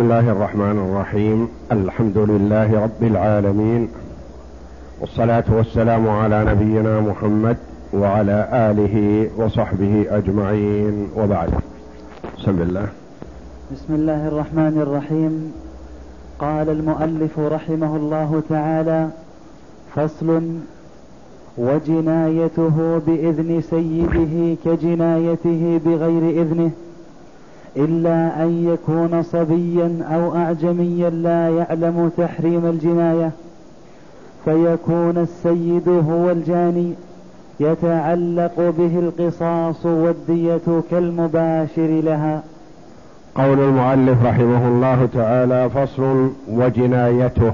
بسم الله الرحمن الرحيم الحمد لله رب العالمين والصلاة والسلام على نبينا محمد وعلى آله وصحبه أجمعين وبعد بسم الله بسم الله الرحمن الرحيم قال المؤلف رحمه الله تعالى فصل وجنايته بإذن سيده كجنايته بغير إذنه إلا أن يكون صبيا أو أعجميا لا يعلم تحريم الجناية. فيكون السيد هو الجاني يتعلق به القصاص والدية كالمباشر لها. قول المؤلف رحمه الله تعالى فصل وجنايته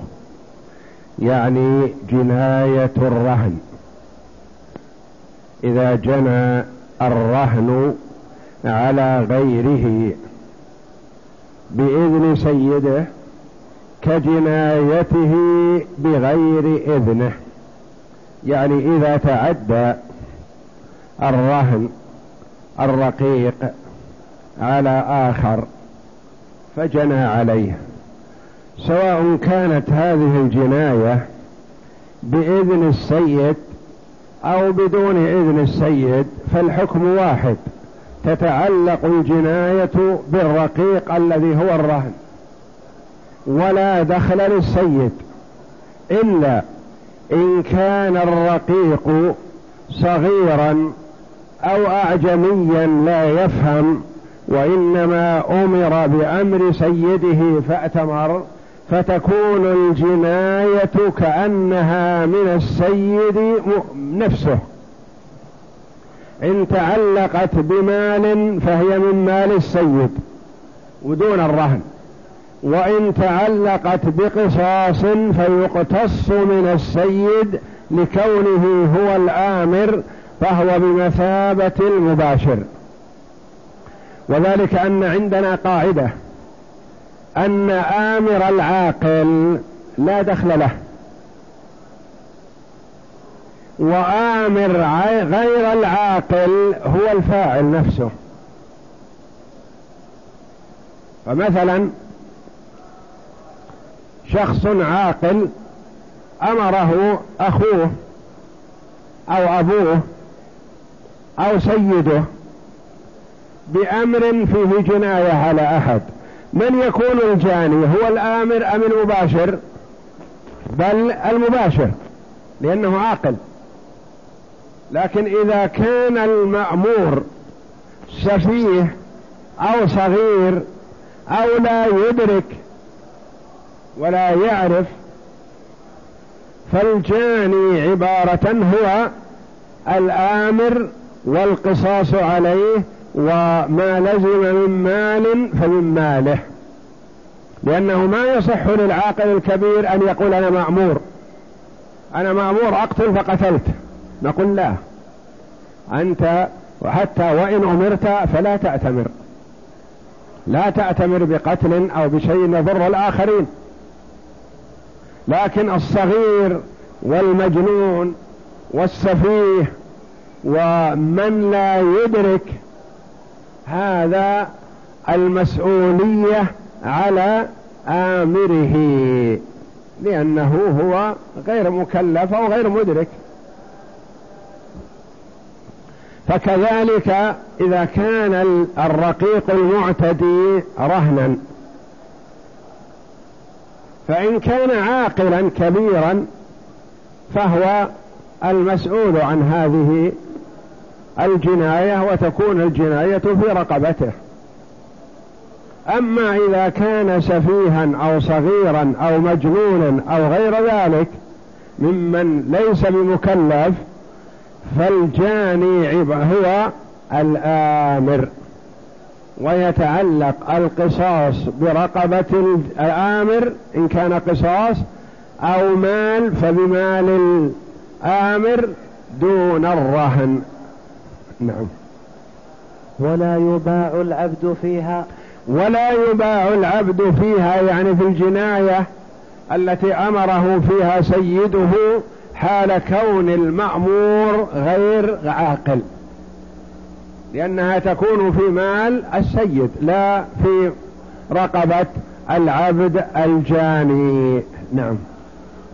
يعني جناية الرهن. إذا جنى الرهن على غيره. بإذن سيده كجنايته بغير إذنه. يعني إذا تعدى الرهن الرقيق على آخر فجنى عليه. سواء كانت هذه الجناية بإذن السيد أو بدون إذن السيد فالحكم واحد. تتعلق الجناية بالرقيق الذي هو الرهن. ولا دخل للسيد إلا إن كان الرقيق صغيرا أو أعجميا لا يفهم وإنما أمر بأمر سيده فأتمر فتكون الجناية كأنها من السيد نفسه. إن تعلقت بمال فهي من مال السيد ودون الرهن. وإن تعلقت بقصاص فيقتص من السيد لكونه هو الآمر فهو بمثابة المباشر. وذلك أن عندنا قاعدة أن آمر العاقل لا دخل له. وآمر غير العاقل هو الفاعل نفسه. فمثلا شخص عاقل أمره أخوه أو أبوه أو سيده بأمر فيه جناية على أحد. من يكون الجاني هو الآمر أم المباشر؟ بل المباشر لأنه عاقل. لكن إذا كان المأمور سفيه أو صغير أو لا يدرك ولا يعرف فالجاني عبارة هو الآمر والقصاص عليه وما لزم من مال فمن ماله. لأنه ما يصح للعاقل الكبير أن يقول أنا مأمور. أنا مأمور أقتل فقتلت. نقول لا. أنت وحتى وإن أمرت فلا تأتمر. لا تأتمر بقتل أو بشيء يضر الآخرين. لكن الصغير والمجنون والسفيه ومن لا يدرك هذا المسؤولية على آمره لأنه هو غير مكلف أو غير مدرك. فكذلك إذا كان الرقيق المعتدي رهنا. فإن كان عاقلا كبيرا فهو المسؤول عن هذه الجناية وتكون الجناية في رقبته. أما إذا كان سفيها أو صغيرا أو مجنونا أو غير ذلك ممن ليس بمكلف فالجاني هو الآمر ويتعلق القصاص برقبة الآمر إن كان قصاص أو مال فبمال الآمر دون الرهن. نعم. ولا يباع العبد فيها. ولا يباع العبد فيها يعني في الجناية التي أمره فيها سيده حال كون المأمور غير عاقل لأنها تكون في مال السيد لا في رقبة العبد الجاني. نعم.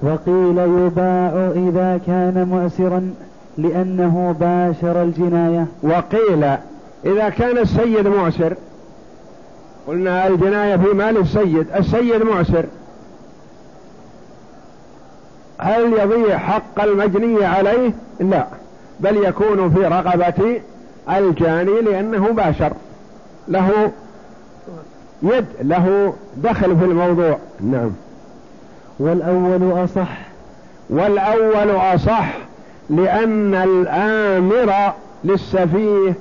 وقيل يباع إذا كان معسرا لأنه باشر الجناية. وقيل إذا كان السيد معسر قلنا الجناية في مال السيد السيد معسر هل يضيع حق المجني عليه؟ لا. بل يكون في رقبة الجاني لأنه باشر. له يد له دخل في الموضوع. نعم. والأول أصح. والأول أصح لأن الآمر للسفيه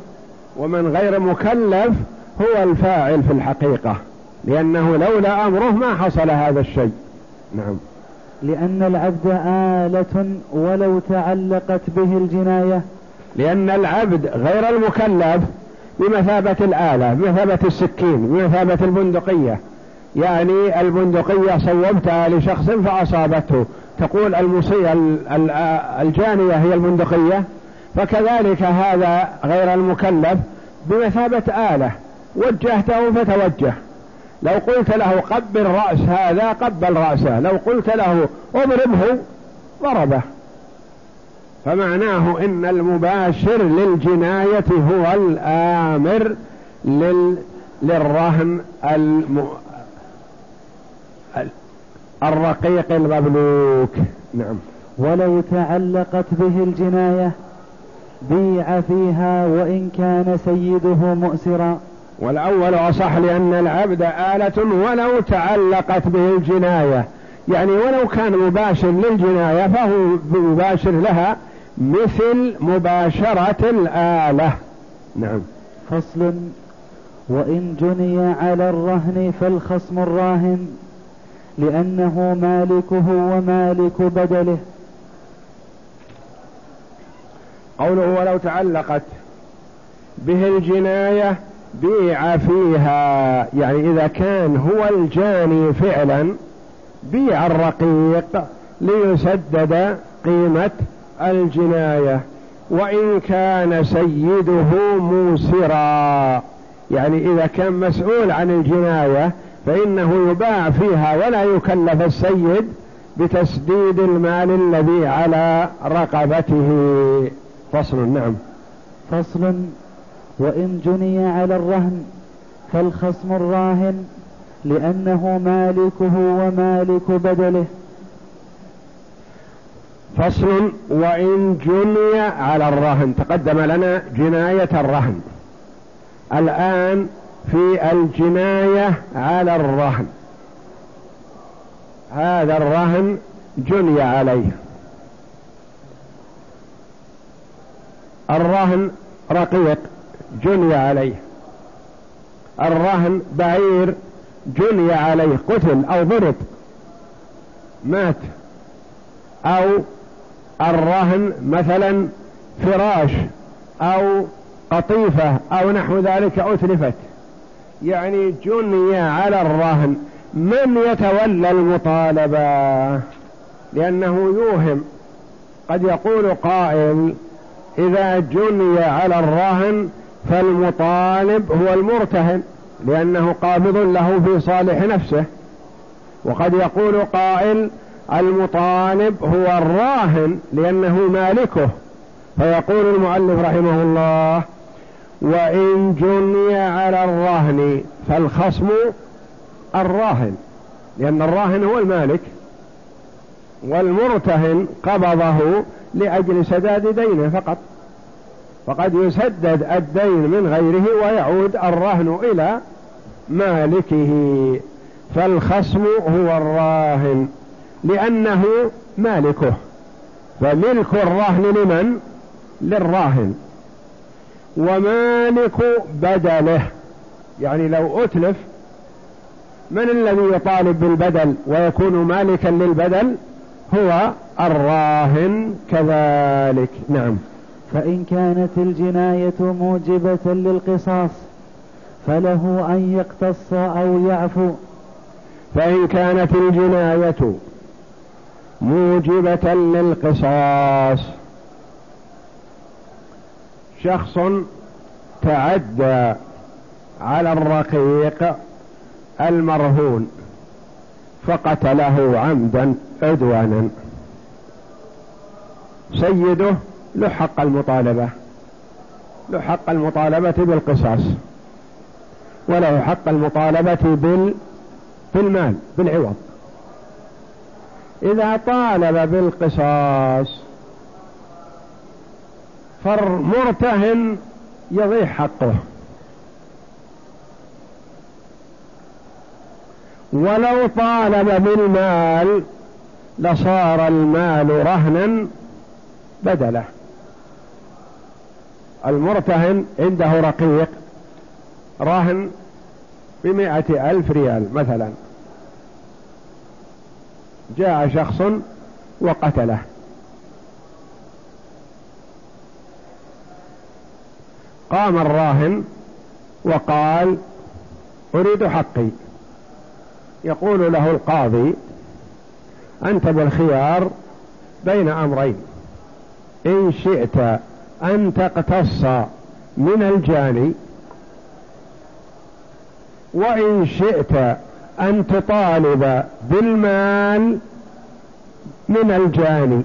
ومن غير مكلف هو الفاعل في الحقيقة. لأنه لولا أمره ما حصل هذا الشيء. نعم. لأن العبد آلة ولو تعلقت به الجناية. لأن العبد غير المكلف بمثابة الآلة بمثابة السكين بمثابة البندقية. يعني البندقية صوبتها لشخص فأصابته. تقول المصي الجانية هي البندقية. فكذلك هذا غير المكلف بمثابة آلة. وجهته فتوجه. لو قلت له قبل رأس هذا قبل رأسه لو قلت له اضربه ضربه. فمعناه إن المباشر للجناية هو الآمر لل... للرهن الم... الرقيق المملوك. نعم. ولو تعلقت به الجناية بيع فيها وإن كان سيده مؤسرا. والأول أصح لأن العبد آلة ولو تعلقت به الجناية. يعني ولو كان مباشر للجناية فهو مباشر لها مثل مباشرة الآلة. نعم. فصل. وإن جني على الرهن فالخصم الراهن لأنه مالكه ومالك بدله. قوله ولو تعلقت به الجناية بيع فيها يعني إذا كان هو الجاني فعلا بيع الرقيق ليسدد قيمة الجناية. وإن كان سيده موسرا يعني إذا كان مسؤول عن الجناية فإنه يباع فيها ولا يكلف السيد بتسديد المال الذي على رقبته. فصل نعم. فصل. وإن جني على الرهن فالخصم الراهن لأنه مالكه ومالك بدله. فصل وإن جني على الرهن. تقدم لنا جناية الرهن. الآن في الجناية على الرهن. هذا الرهن جني عليه. الرهن رقيق. جني عليه. الرهن بعير جني عليه قتل أو ضرب مات. أو الرهن مثلا فراش أو قطيفة أو نحو ذلك أتلفت. يعني جني على الرهن. من يتولى المطالبة؟ لأنه يوهم. قد يقول قائل إذا جني على الرهن فالمطالب هو المرتهن لأنه قابض له في صالح نفسه. وقد يقول قائل المطالب هو الراهن لأنه مالكه. فيقول المؤلف رحمه الله وإن جني على الرهن فالخصم الراهن لأن الراهن هو المالك والمرتهن قبضه لأجل سداد دينه فقط. فقد يسدد الدين من غيره ويعود الرهن إلى مالكه فالخصم هو الراهن لأنه مالكه. فملك الرهن لمن؟ للراهن. ومالك بدله. يعني لو أتلف من الذي يطالب بالبدل ويكون مالكا للبدل؟ هو الراهن كذلك. نعم. فإن كانت الجناية موجبة للقصاص فله أن يقتص أو يعفو. فإن كانت الجناية موجبة للقصاص. شخص تعدى على الرقيق المرهون فقتله عمدا عدوانا. سيده له حق المطالبة. له حق المطالبة بالقصاص. وله حق المطالبة بال بالمال بالعوض. إذا طالب بالقصاص فالمرتهن يضيع حقه. ولو طالب بالمال لصار المال رهنا بدله. المرتهن عنده رقيق راهن بمائة ألف ريال مثلا. جاء شخص وقتله. قام الراهن وقال أريد حقي. يقول له القاضي أنت بالخيار بين أمرين. إن شئت أن تقتص من الجاني وإن شئت أن تطالب بالمال من الجاني.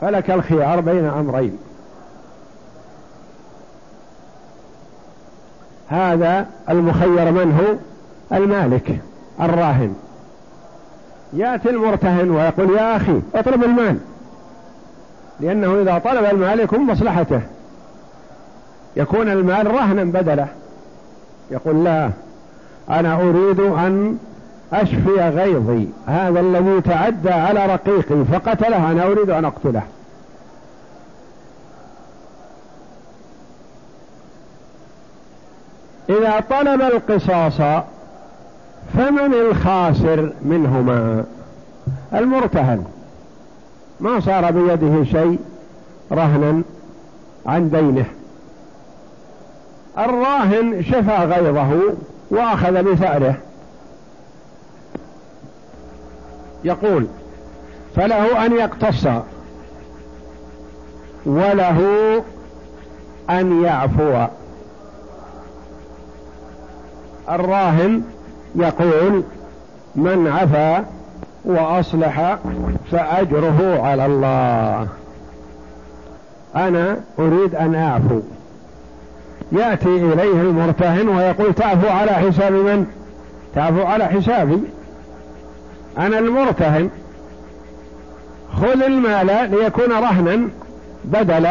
فلك الخيار بين أمرين. هذا المخير من هو؟ المالك الراهن. يأتي المرتهن ويقول يا أخي اطلب المال. لأنه إذا طلب المال يكون مصلحته. يكون المال رهنا بدله. يقول لا أنا أريد أن أشفي غيظي. هذا الذي تعدى على رقيقي فقتله أنا أريد أن أقتله. إذا طلب القصاص فمن الخاسر منهما؟ المرتهن. ما صار بيده شيء رهنا عن دينه. الراهن شفى غيظه وأخذ بثأره يقول فله أن يقتص وله أن يعفو. الراهن يقول من عفا وأصلح فأجره على الله. أنا أريد أن أعفو. يأتي إليه المرتهن ويقول تعفو على حساب من؟ تعفو على حسابي. أنا المرتهن. خذ المال ليكون رهنا بدل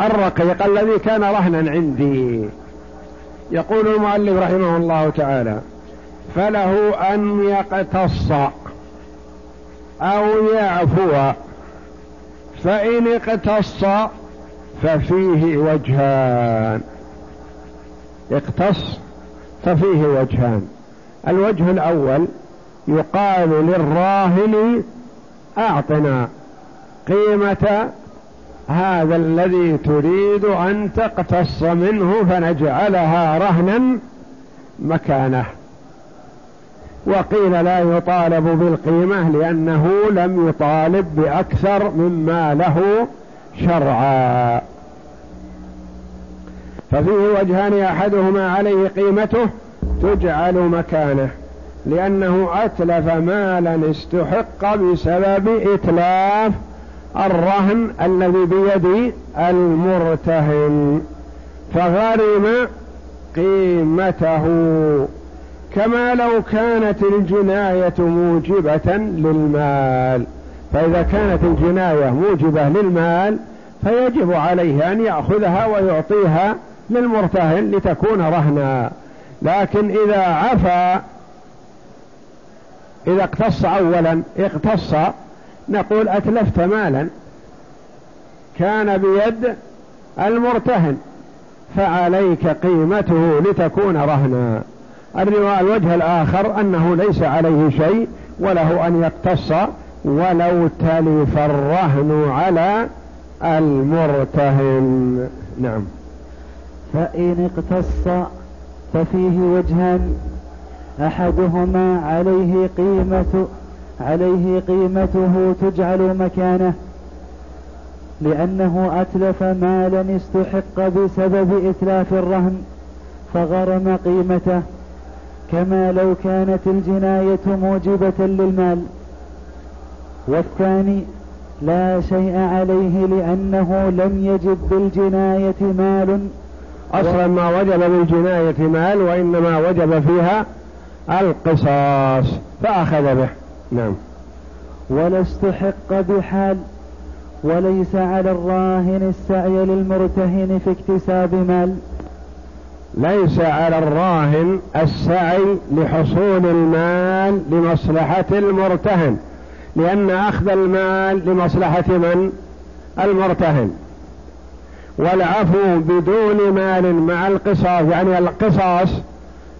الرقيق الذي كان رهنا عندي. يقول المؤلف رحمه الله تعالى فله أن يقتص أو يعفو. فإن اقتص ففيه وجهان. اقتص ففيه وجهان. الوجه الأول يقال للراهن أعطنا قيمة هذا الذي تريد أن تقتص منه فنجعلها رهنا مكانه. وقيل لا يطالب بالقيمة لأنه لم يطالب بأكثر مما له شرعا. ففيه وجهان أحدهما عليه قيمته تجعل مكانه لأنه أتلف مالا استحق بسبب إتلاف الرهن الذي بيد المرتهن فغرم قيمته. كما لو كانت الجناية موجبة للمال. فإذا كانت الجناية موجبة للمال فيجب عليه أن يأخذها ويعطيها للمرتهن لتكون رهنا. لكن إذا عفا إذا اقتص أولا اقتص نقول أتلفت مالا كان بيد المرتهن فعليك قيمته لتكون رهنا. الوجه الآخر أنه ليس عليه شيء وله أن يقتص ولو تلف الرهن على المرتهن. نعم. فإن اقتص ففيه وجهان أحدهما عليه قيمة عليه قيمته تجعل مكانه لأنه أتلف مالا استحق بسبب إتلاف الرهن فغرم قيمته. كما لو كانت الجناية موجبة للمال. والثاني لا شيء عليه لأنه لم يجب بالجناية مال. أصلا ما وجب بالجناية مال وإنما وجب فيها القصاص فأخذ به. نعم. ولا استحق بحال وليس على الراهن السعي للمرتهن في اكتساب مال. ليس على الراهن السعي لحصول المال لمصلحة المرتهن لأن أخذ المال لمصلحة من؟ المرتهن. والعفو بدون مال مع القصاص يعني القصاص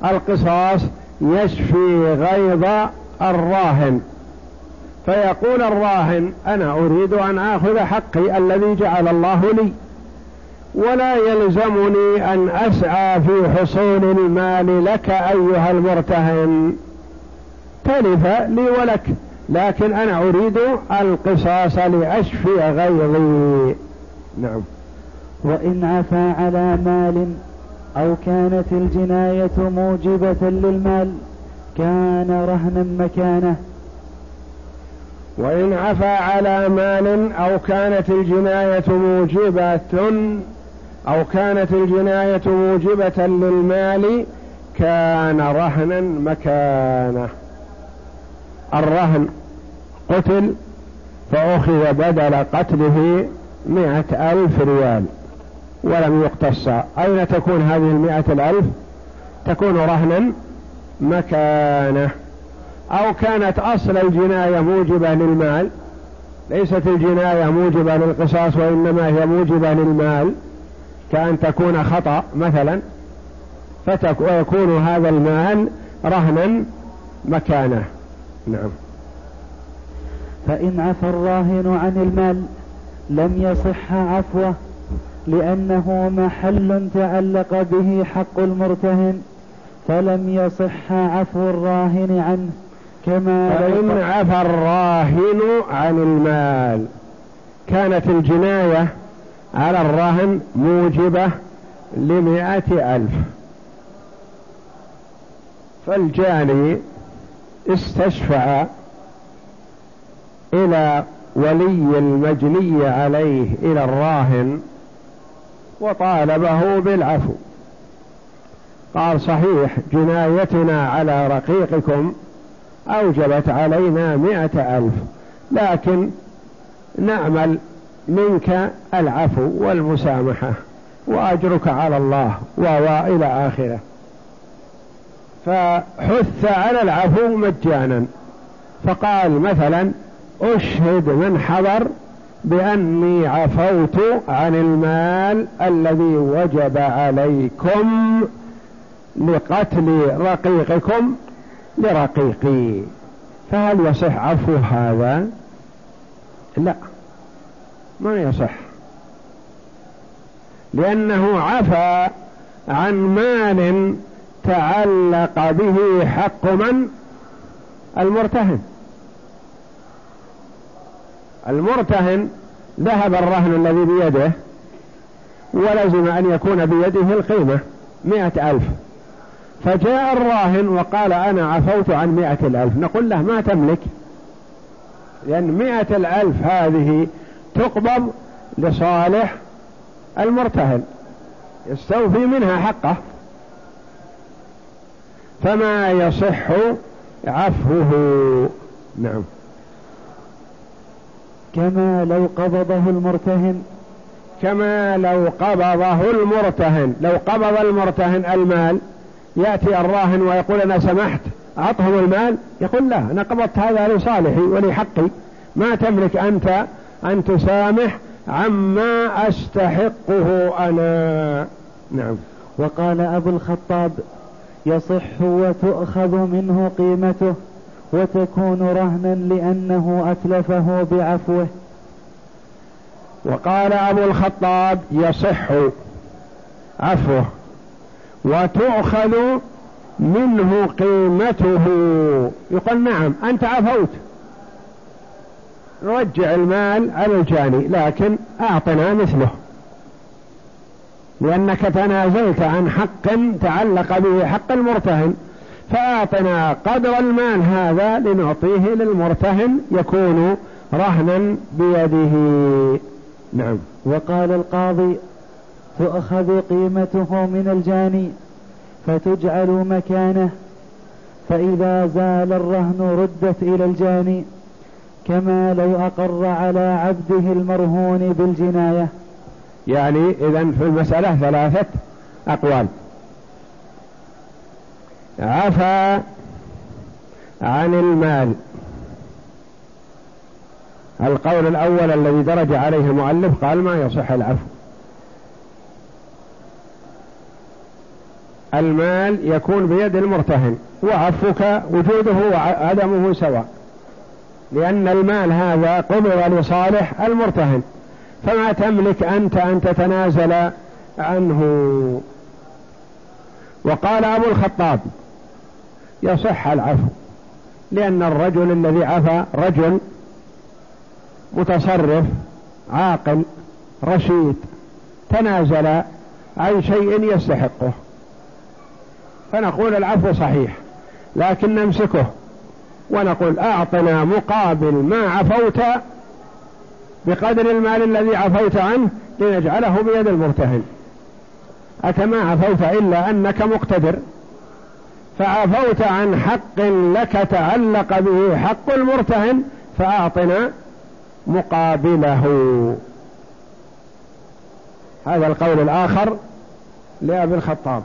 القصاص يشفي غيظ الراهن. فيقول الراهن أنا أريد أن آخذ حقي الذي جعل الله لي. ولا يلزمني أن أسعى في حصول المال لك أيها المرتهن. تلف لي ولك لكن أنا أريد القصاص لأشفي غيظي. نعم. وإن عفا على مال أو كانت الجناية موجبة للمال كان رهنا مكانه. وإن عفا على مال أو كانت الجناية موجبة أو كانت الجناية موجبة للمال كان رهنا مكانه. الرهن قتل فأخذ بدل قتله مئة ألف ريال. ولم يقتص. أين تكون هذه المئة الألف؟ تكون رهنا مكانه. أو كانت أصل الجناية موجبة للمال؟ ليست الجناية موجبة للقصاص وإنما هي موجبة للمال. كأن تكون خطأ مثلا ويكون هذا المال رهنا مكانه. نعم. فإن عفى الراهن عن المال لم يصح عفوه لأنه محل تعلق به حق المرتهن فلم يصح عفو الراهن عنه كما فإن عفى الراهن عن المال كانت الجناية على الرهن موجبة لمائة ألف. فالجاني استشفع إلى ولي المجني عليه إلى الراهن وطالبه بالعفو. قال صحيح جنايتنا على رقيقكم أوجبت علينا مئة ألف لكن نعمل منك العفو والمسامحة وأجرك على الله وإلى آخرة. فحث على العفو مجانا. فقال مثلا أشهد من حضر بأني عفوت عن المال الذي وجب عليكم لقتل رقيقكم لرقيقي. فهل يصح عفو هذا؟ لا. ما يصح؟ لأنه عفى عن مال تعلق به حق من؟ المرتهن. المرتهن ذهب الرهن الذي بيده ولزم أن يكون بيده القيمة مئة ألف. فجاء الراهن وقال أنا عفوت عن مئة الألف. نقول له ما تملك؟ لأن مئة الألف هذه تقبض لصالح المرتهن يستوفي منها حقه. فما يصح عفوه. نعم. كما لو قبضه المرتهن. كما لو قبضه المرتهن. لو قبض المرتهن المال يأتي الراهن ويقول أنا سمحت أعطهم المال يقول لا أنا قبضت هذا لصالحي ولحقي. ما تملك أنت أن تسامح عما أستحقه أنا. نعم. وقال أبو الخطاب يصح وتؤخذ منه قيمته وتكون رهنا لأنه أتلفه بعفوه. وقال أبو الخطاب يصح عفوه وتؤخذ منه قيمته. يقول نعم أنت عفوت. رجع المال على الجاني لكن أعطنا مثله. لأنك تنازلت عن حق تعلق به حق المرتهن فأعطنا قدر المال هذا لنعطيه للمرتهن يكون رهنا بيده. نعم. وقال القاضي تؤخذ قيمته من الجاني فتجعل مكانه فإذا زال الرهن ردت إلى الجاني كما لو أقر على عبده المرهون بالجناية. يعني إذا في المسألة ثلاثة أقوال. عفى عن المال. القول الأول الذي درج عليه المؤلف قال ما يصح العفو. المال يكون بيد المرتهن وعفوك وجوده وعدمه سواء. لأن المال هذا قبض لصالح المرتهن. فما تملك أنت أن تتنازل عنه. وقال أبو الخطاب يصح العفو لأن الرجل الذي عفى رجل متصرف عاقل رشيد تنازل عن شيء يستحقه. فنقول العفو صحيح لكن نمسكه. ونقول أعطنا مقابل ما عفوت بقدر المال الذي عفوت عنه لنجعله بيد المرتهن. أتما عفوت إلا أنك مقتدر. فعفوت عن حق لك تعلق به حق المرتهن فأعطنا مقابله. هذا القول الآخر لأبي الخطاب.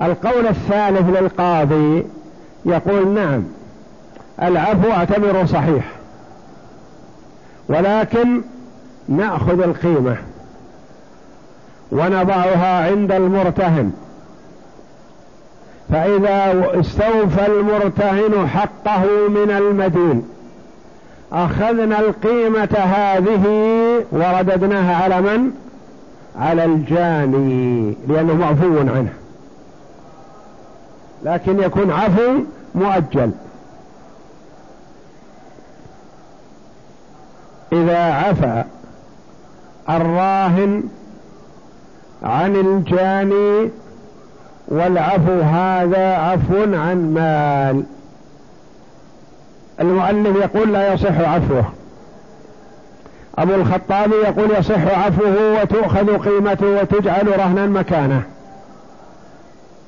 القول الثالث للقاضي يقول نعم العفو اعتبره صحيح. ولكن نأخذ القيمة ونضعها عند المرتهن. فإذا استوفى المرتهن حقه من المدين أخذنا القيمة هذه ورددناها على من؟ على الجاني لأنه معفو عنه. لكن يكون عفو مؤجل. إذا عفى الراهن عن الجاني والعفو هذا عفو عن مال. المؤلف يقول لا يصح عفوه. أبو الخطاب يقول يصح عفوه وتؤخذ قيمته وتجعل رهنا مكانه.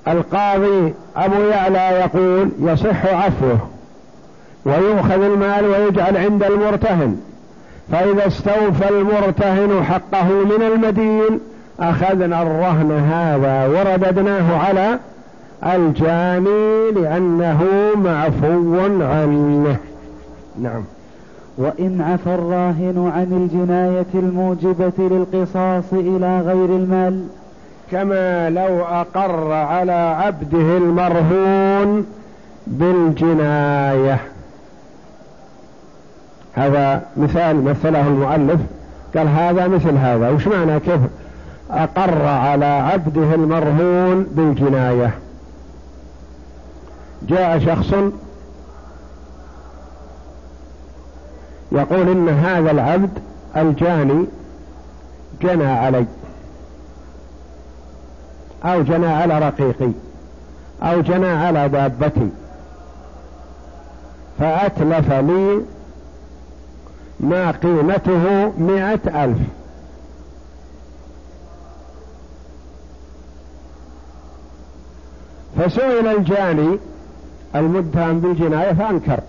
القاضي أبو يعلى يقول يصح عفوه ويؤخذ المال ويجعل عند المرتهن. فإذا استوفى المرتهن حقه من المدين أخذنا الرهن هذا ورددناه على الجاني لأنه معفو عنه. نعم. وإن عفى الراهن عن الجناية الموجبة للقصاص إلى غير المال. كما لو أقر على عبده المرهون بالجناية. هذا مثال مثله المؤلف. قال هذا مثل هذا. وش معنى كيف أقر على عبده المرهون بالجناية؟ جاء شخص يقول إن هذا العبد الجاني جنى علي. أو جنى على رقيقي. أو جنى على دابتي. فأتلف لي ما قيمته مئة ألف. فسئل الجاني المتهم بالجناية فأنكر.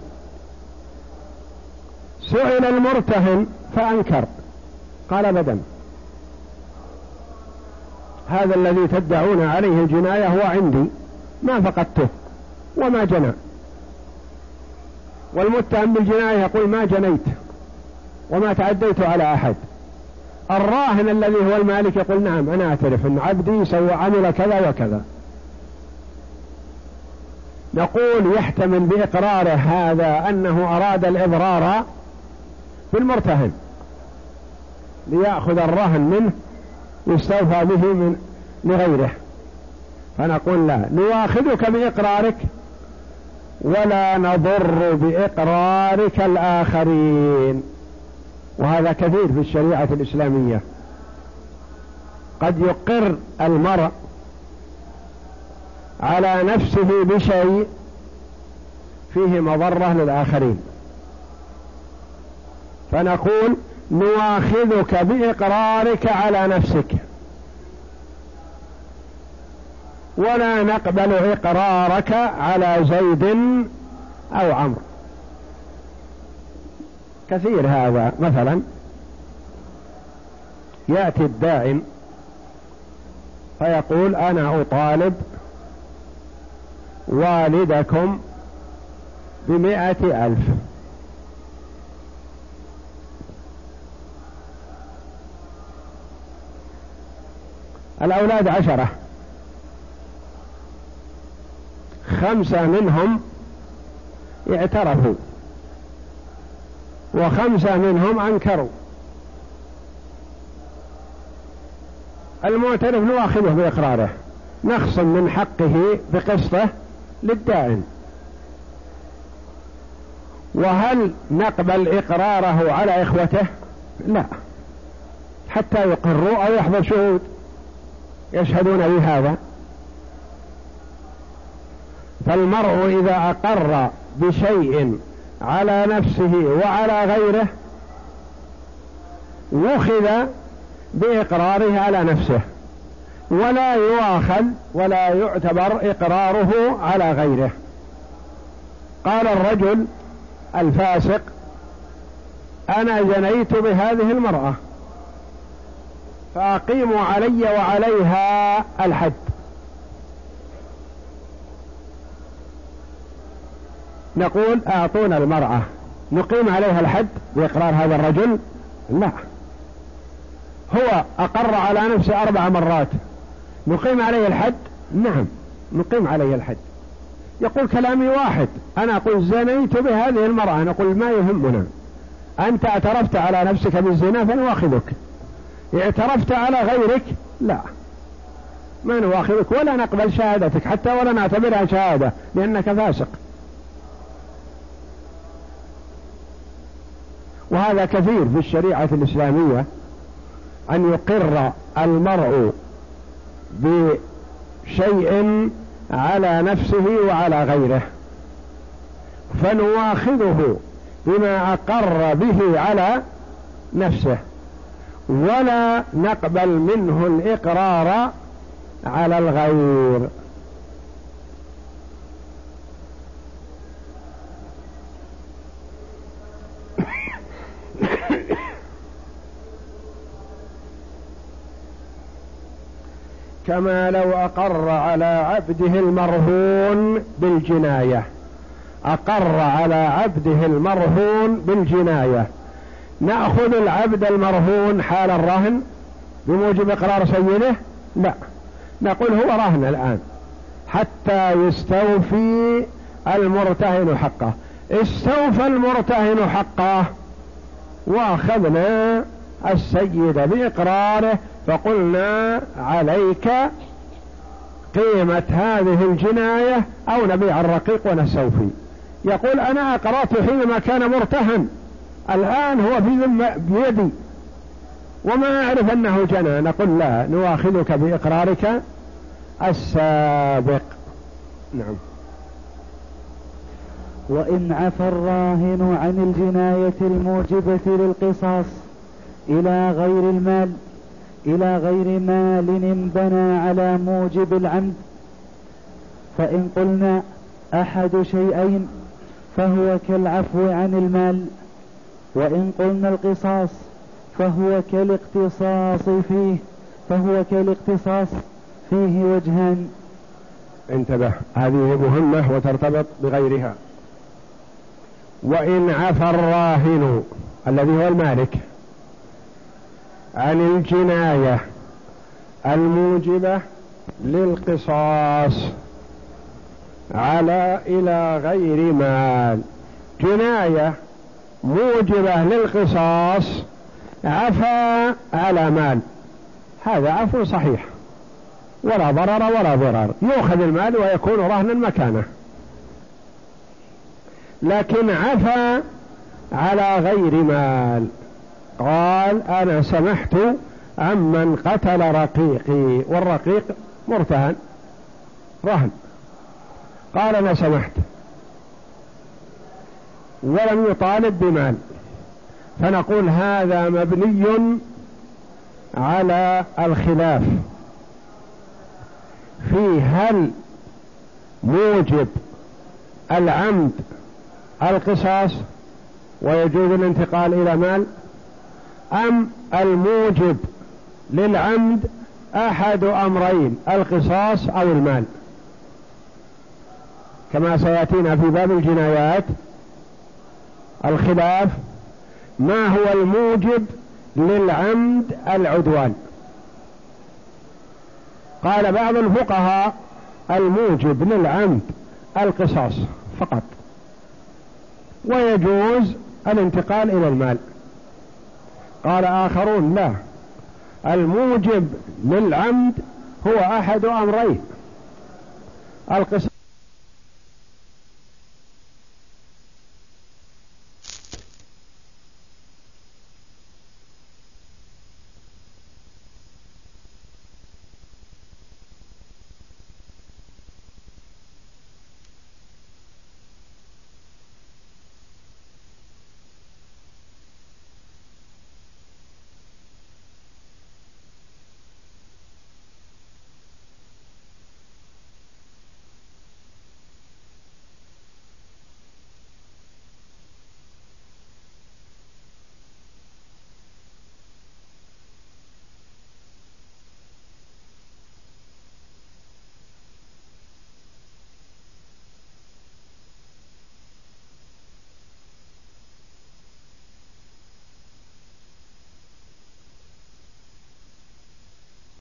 سئل المرتهن فأنكر. قال أبدا هذا الذي تدعون عليه الجناية هو عندي. ما فقدته وما جنى. والمتهم بالجناية يقول ما جنيت. وما تعديت على أحد. الراهن الذي هو المالك يقول نعم أنا أعترف أن عبدي سوى عمل كذا وكذا. نقول يحتمل بإقراره هذا أنه أراد الإضرار بالمرتهن. ليأخذ الرهن منه يستوفى به من لغيره. فنقول لا نواخذك بإقرارك ولا نضر بإقرارك الآخرين. وهذا كثير في الشريعة الإسلامية. قد يقر المرء على نفسه بشيء فيه مضرة للآخرين. فنقول نواخذك بإقرارك على نفسك. ولا نقبل إقرارك على زيد أو عمرو. كثير هذا. مثلا يأتي الدائن فيقول أنا أطالب والدكم بمائة ألف. الأولاد عشرة. خمسة منهم اعترفوا. وخمسة منهم أنكروا. المعترف نواخذه بإقراره نخصم من حقه بقسطه للدائن. وهل نقبل إقراره على إخوته؟ لا. حتى يقروا أو يحضر شهود. يشهدون بهذا. فالمرء إذا أقر بشيء على نفسه وعلى غيره وخذ بإقراره على نفسه ولا يؤاخذ ولا يعتبر إقراره على غيره. قال الرجل الفاسق أنا جنيت بهذه المرأة فأقيموا علي وعليها الحد نقول أعطونا المرأة. نقيم عليها الحد بإقرار هذا الرجل؟ لا. هو أقر على نفسه أربع مرات. نقيم عليه الحد؟ نعم نقيم عليه الحد. يقول كلامي واحد. أنا أقول زنيت بهذه المرأة. نقول ما يهمنا. أنت اعترفت على نفسك بالزنا فنواخذك. اعترفت على غيرك؟ لا. ما نواخذك ولا نقبل شهادتك حتى ولا نعتبرها شهادة لأنك فاسق. وهذا كثير في الشريعة الإسلامية أن يقر المرء بشيء على نفسه وعلى غيره فنواخذه بما أقر به على نفسه ولا نقبل منه الإقرار على الغير. كما لو أقر على عبده المرهون بالجناية. أقر على عبده المرهون بالجناية. نأخذ العبد المرهون حال الرهن بموجب إقرار سيده؟ لا. نقول هو رهن الآن. حتى يستوفي المرتهن حقه. استوفى المرتهن حقه وأخذنا السيد بإقراره فقلنا عليك قيمة هذه الجناية أو نبيع الرقيق ونستوفي يقول أنا أقرأت حينما كان مرتهن. الآن هو في بيدي. وما أعرف أنه جنى. نقول لا نواخذك بإقرارك السابق. نعم. وإن عفى الراهن عن الجناية الموجبة للقصاص إلى غير المال إلى غير مال انبنى على موجب العمد. فإن قلنا أحد شيئين فهو كالعفو عن المال وإن قلنا القصاص فهو كالاقتصاص فيه فهو كالاقتصاص فيه وجهان. انتبه هذه مهمة وترتبط بغيرها. وإن عفى الراهن الذي هو المالك عن الجناية الموجبة للقصاص على إلى غير مال. جناية موجبة للقصاص عفا على مال. هذا عفو صحيح. ولا ضرر ولا ضرر. يؤخذ المال ويكون رهنا مكانه لكن عفا على غير مال. قال أنا سمحت عمن قتل رقيقي والرقيق مرتهن رهن. قال أنا سمحت. ولم يطالب بمال. فنقول هذا مبني على الخلاف. في هل موجب العمد القصاص ويجوز الانتقال إلى مال؟ أم الموجب للعمد أحد أمرين القصاص أو المال؟ كما سيأتينا في باب الجنايات الخلاف ما هو الموجب للعمد العدوان؟ قال بعض الفقهاء الموجب للعمد القصاص فقط ويجوز الانتقال إلى المال. قال آخرون لا. الموجب للعمد هو أحد أمرين. القصاص